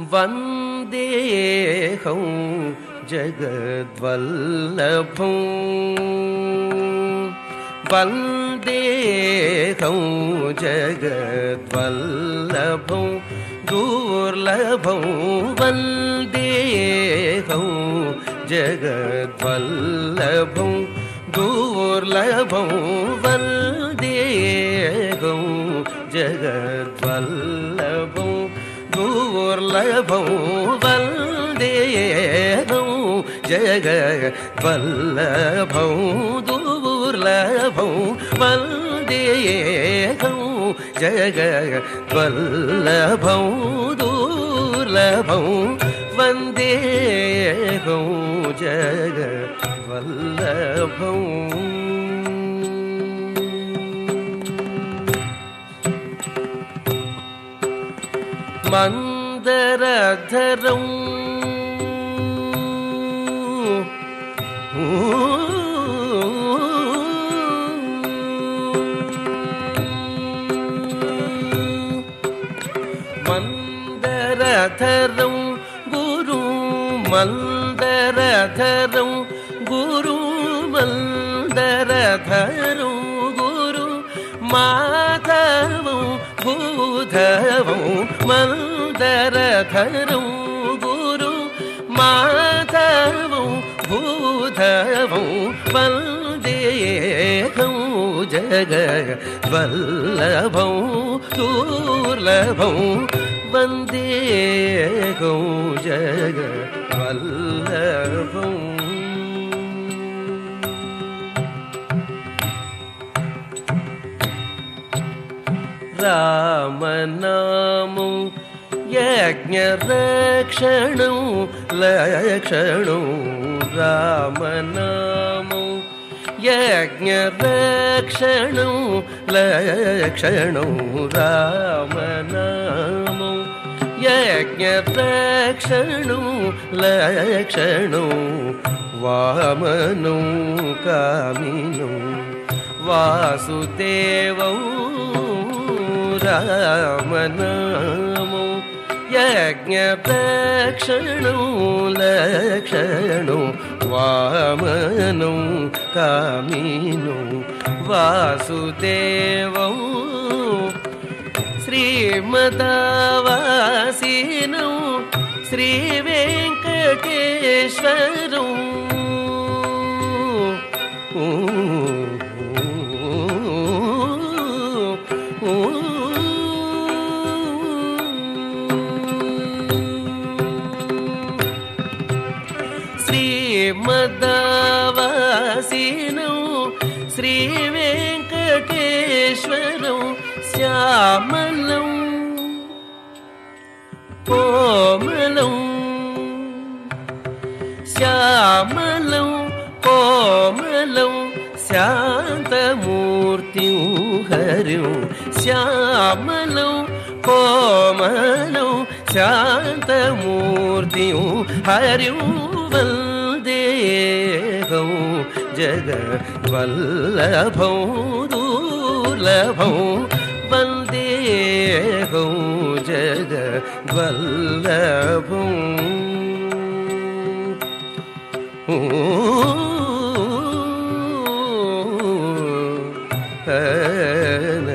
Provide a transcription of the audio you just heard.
वन्देहं जगद्वल्लभं वन्देहं जगद्वल्लभं दुर्लभं वन्देहं जगद्वल्लभं दुर्लभं ಓರ್ಲಭವು ಬಲ್ದೇನೂ ಜಗ ಬಲ್ಲಭೌ ದುರ್ಲಭೌ ಬಲ್ದೇನೂ ಜಗ ಬಲ್ಲಭೌ ದುರ್ಲಭೌ ವಂದೇ ಗೌ ಜಗ ಬಲ್ಲಭೌ ಮಂಗ சுந்தரதரம் மந்தரதரம் குரு மல்தரதரம் குரு மல்தரதரம் குரு மாதவும் பூதவும் மல் मन्दरधरं गुरु माधवं भूधवं वन्देहं जगद्वल्लभं दुर्लभं वन्देहं जगद्वल्लभम् रामनामो यज्ञरक्षणो लक्षणो रामनामो यज्ञरक्षणो लक्षणो रामनामो यज्ञरक्षणो लक्षणो वामनो कामिनो वासुदेवौ रामनामो यज्ञप्रक्षणो लक्षणो वामनो कामिनो वासुदेवौ श्रीमदावासिनौ श्रीवेङ्कटेश्वरौ श्रीमदावासिनौ श्रीवेङ्कटेश्वरौ श्यामलौ कोमलौ श्यामलौ कोमलौ शान्तमूर्तिं हरिं श्यामलौ कोमलौ शान्तमूर्तिं हरिं ದೇಹೌ ಜಗ ವಲ್ಲಭೌ ದುರ್ಲಭೌ ವಂದೇಹೌ ಜಗ ವಲ್ಲಭೌ ಓ ಹರ